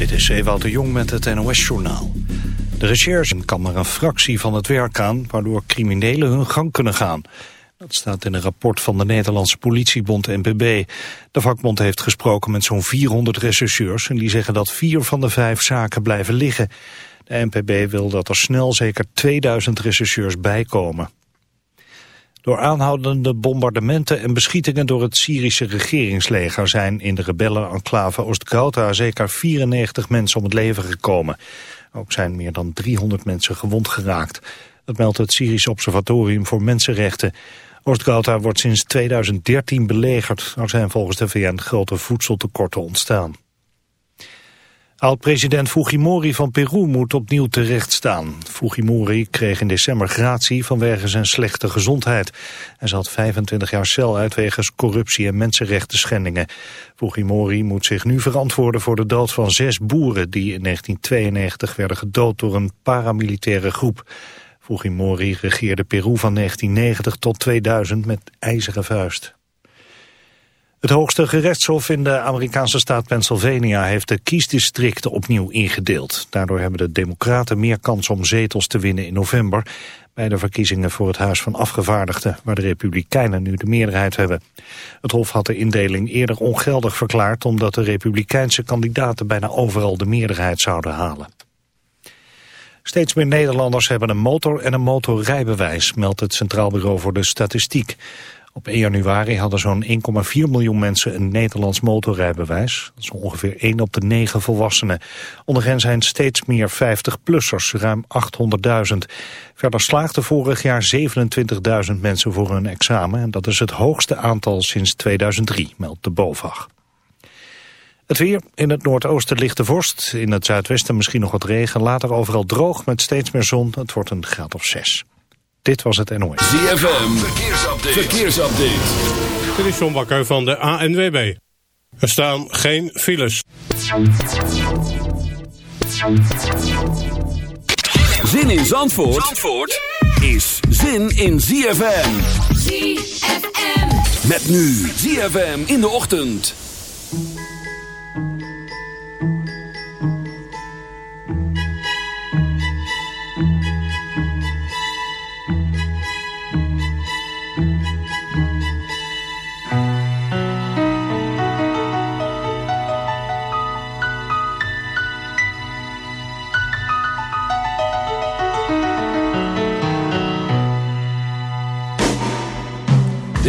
Dit is Ewout Jong met het NOS-journaal. De recherche kan maar een fractie van het werk aan... waardoor criminelen hun gang kunnen gaan. Dat staat in een rapport van de Nederlandse politiebond NPB. De vakbond heeft gesproken met zo'n 400 rechercheurs... en die zeggen dat vier van de vijf zaken blijven liggen. De NPB wil dat er snel zeker 2000 rechercheurs bijkomen. Door aanhoudende bombardementen en beschietingen door het Syrische regeringsleger zijn in de rebellen-enclave Oost-Ghouta zeker 94 mensen om het leven gekomen. Ook zijn meer dan 300 mensen gewond geraakt. Dat meldt het Syrisch Observatorium voor Mensenrechten. Oost-Ghouta wordt sinds 2013 belegerd. Er zijn volgens de VN grote voedseltekorten ontstaan. Oud-president Fujimori van Peru moet opnieuw terechtstaan. Fujimori kreeg in december gratie vanwege zijn slechte gezondheid. Hij zat 25 jaar cel uit wegens corruptie en mensenrechten schendingen. Fujimori moet zich nu verantwoorden voor de dood van zes boeren... die in 1992 werden gedood door een paramilitaire groep. Fujimori regeerde Peru van 1990 tot 2000 met ijzeren vuist. Het hoogste gerechtshof in de Amerikaanse staat Pennsylvania heeft de kiesdistricten opnieuw ingedeeld. Daardoor hebben de democraten meer kans om zetels te winnen in november bij de verkiezingen voor het Huis van Afgevaardigden, waar de Republikeinen nu de meerderheid hebben. Het Hof had de indeling eerder ongeldig verklaard omdat de Republikeinse kandidaten bijna overal de meerderheid zouden halen. Steeds meer Nederlanders hebben een motor en een motorrijbewijs, meldt het Centraal Bureau voor de Statistiek. Op 1 januari hadden zo'n 1,4 miljoen mensen een Nederlands motorrijbewijs. Dat is ongeveer 1 op de 9 volwassenen. Onder hen zijn steeds meer 50-plussers, ruim 800.000. Verder slaagden vorig jaar 27.000 mensen voor hun examen. En dat is het hoogste aantal sinds 2003, meldt de BOVAG. Het weer. In het noordoosten ligt de vorst. In het zuidwesten misschien nog wat regen. Later overal droog met steeds meer zon. Het wordt een graad of 6. Dit was het NOS. ZFM, verkeersupdate. verkeersupdate. Dit is John Bakker van de ANWB. Er staan geen files. Zin in Zandvoort, Zandvoort is zin in ZFM. ZFM. Met nu ZFM in de ochtend.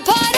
party.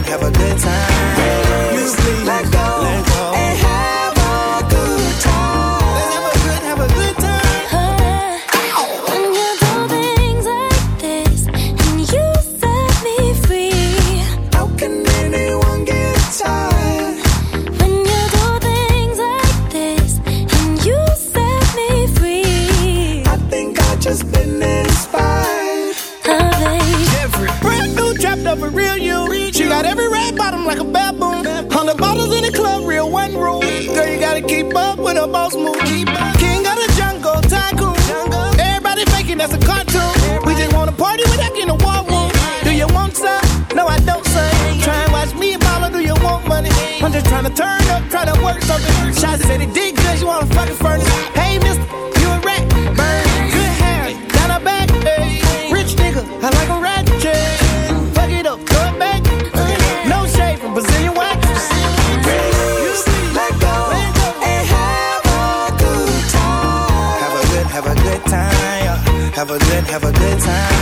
and have a Said it did good, you want a fucking furnace. Hey, mister, you a rat. Burn, good hair, got a back. Hey. Rich nigga, I like a rat. Yeah. Fuck it up, throw it back. No shade from Brazilian wax. Have a good, have a good time. Have a good, have a good time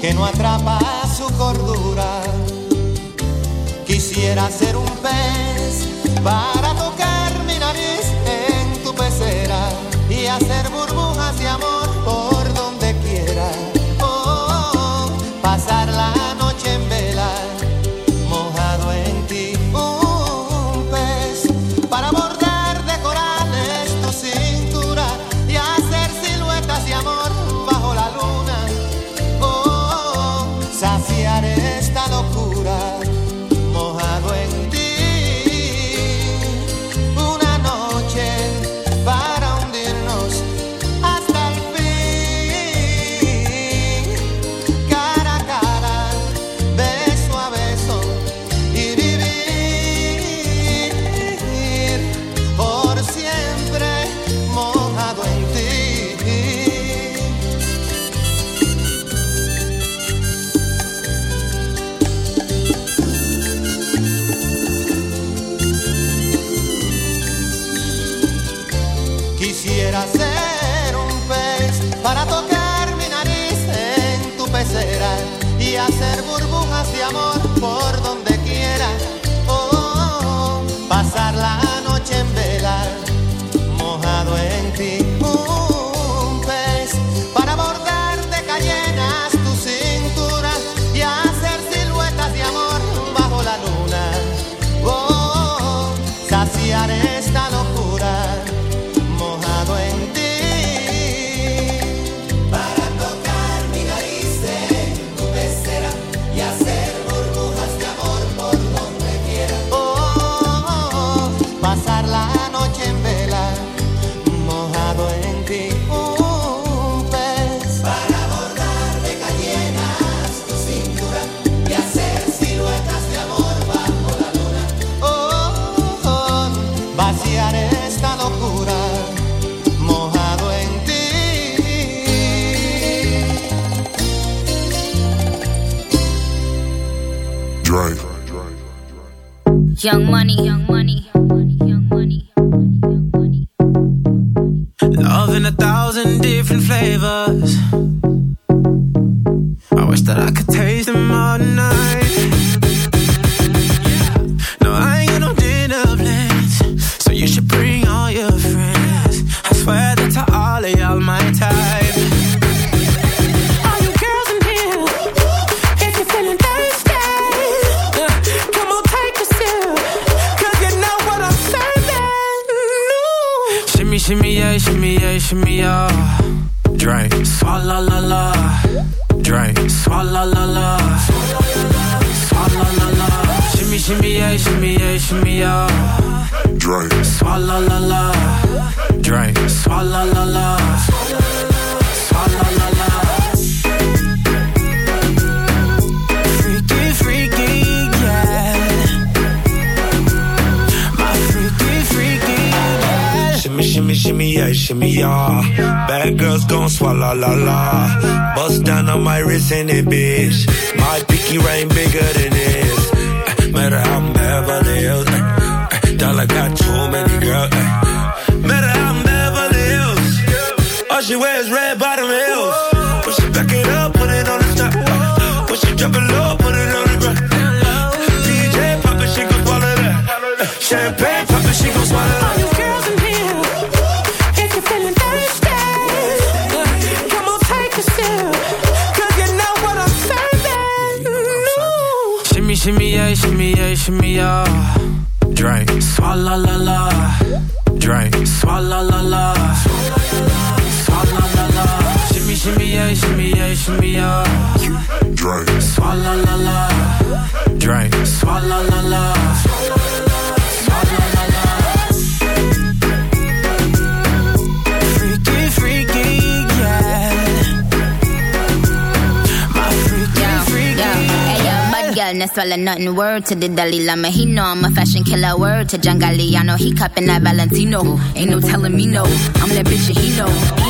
que no atrapa su cordura. Quisiera ser un pez para tocar mi nariz en tu pecera y hacer burbujas de amor. She wears red bottom heels. When she back it up, put it on the top. When she drop it low, put it on the ground. DJ pop it, she gon' swallow that. Champagne pop it, she gon' swallow that. All you girls in here, if you're feeling thirsty, come on, take a sip, 'cause you know what I'm serving. Shimmy, shimmy, yeah, shimmy, yeah, shimmy, yeah. Drink. Swalla la la. Drink. Swalla la la. Swalla la la. Shimmy, shimmy, yeah, shimmy, yeah, shimmy, yeah. Drink. Swalla la la. Drink. Swalla la la. Swalla la la. Freaky, freaky, yeah. My freaky, freaky. Hey, yo, bad girl, no swallow nothing. Word to the Dalai Lama, he know I'm a fashion killer. Word to John Galliano, he cupping that Valentino. Ain't no telling me no. I'm that bitch and he know.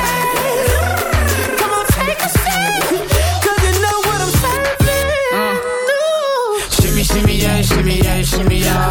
shimmy ya.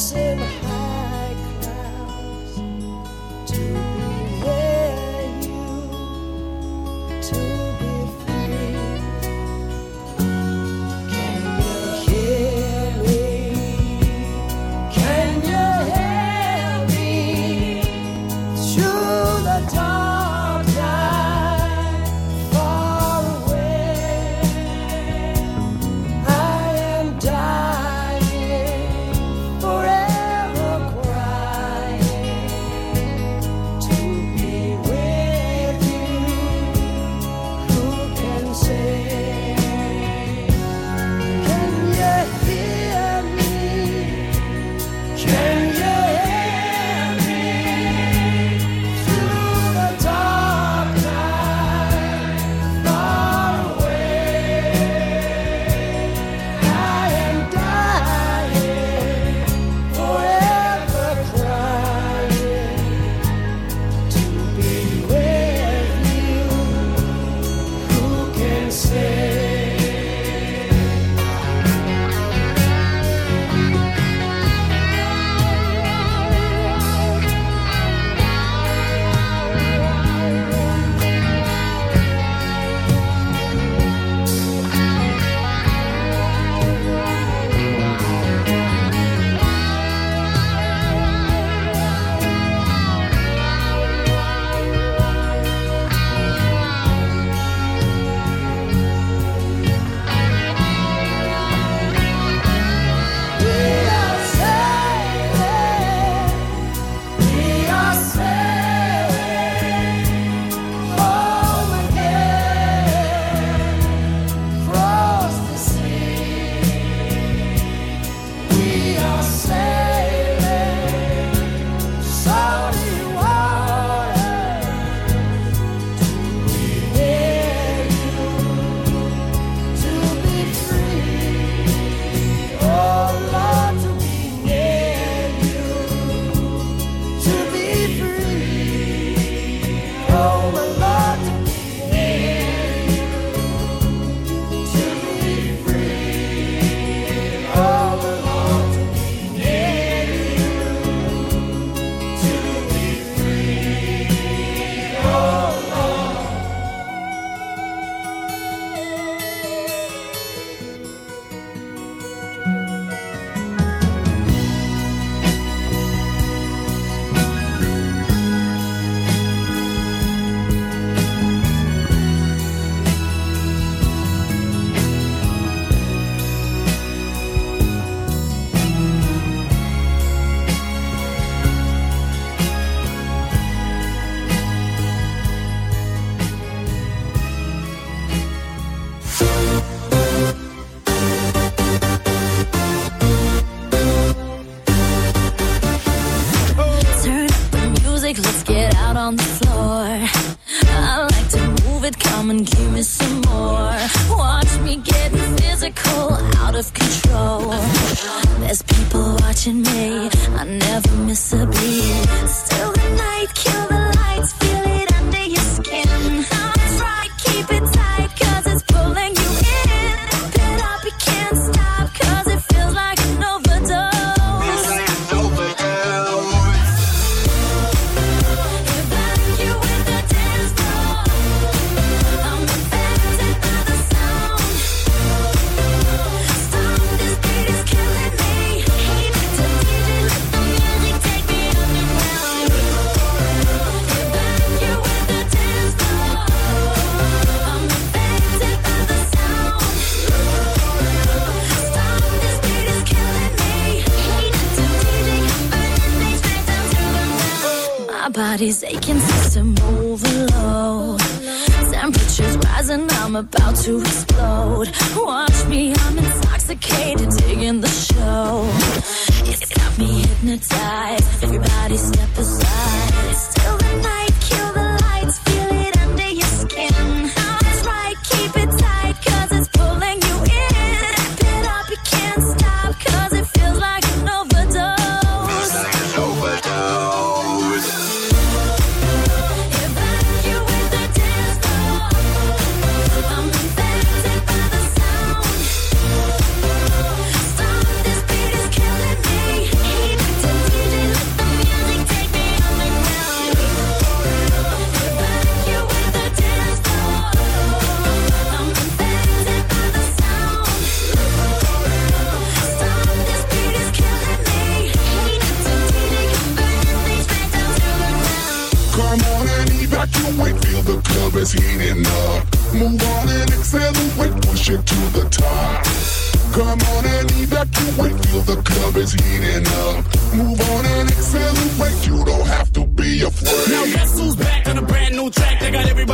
passing